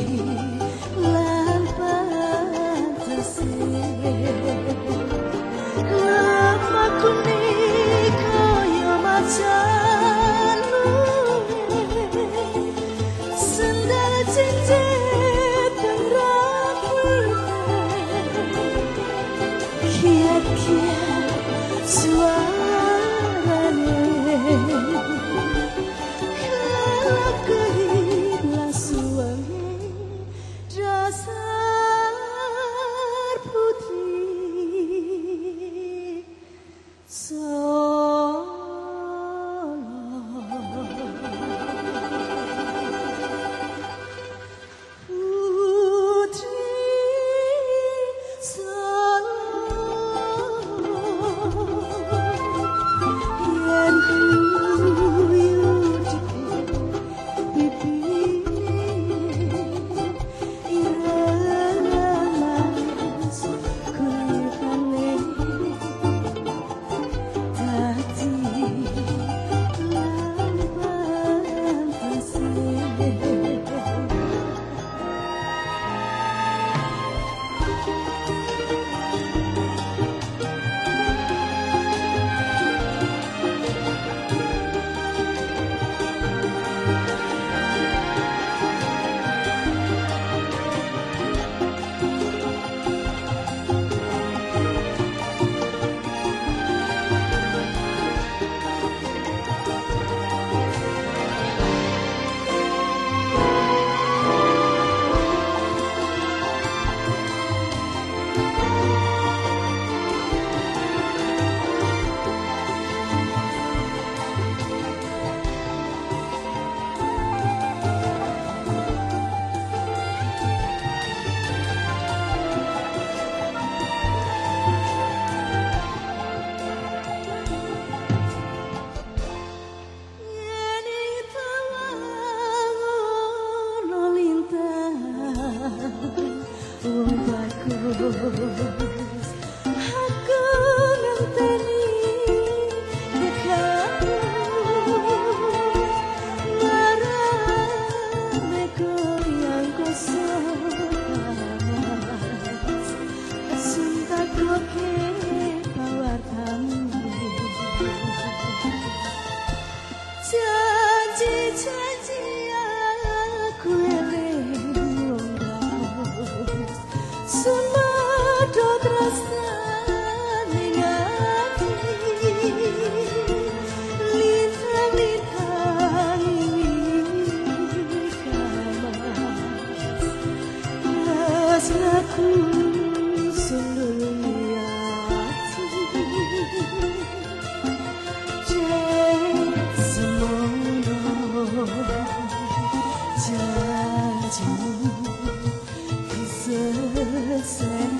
你。Aku selalu yakin Semono 자주 그 세상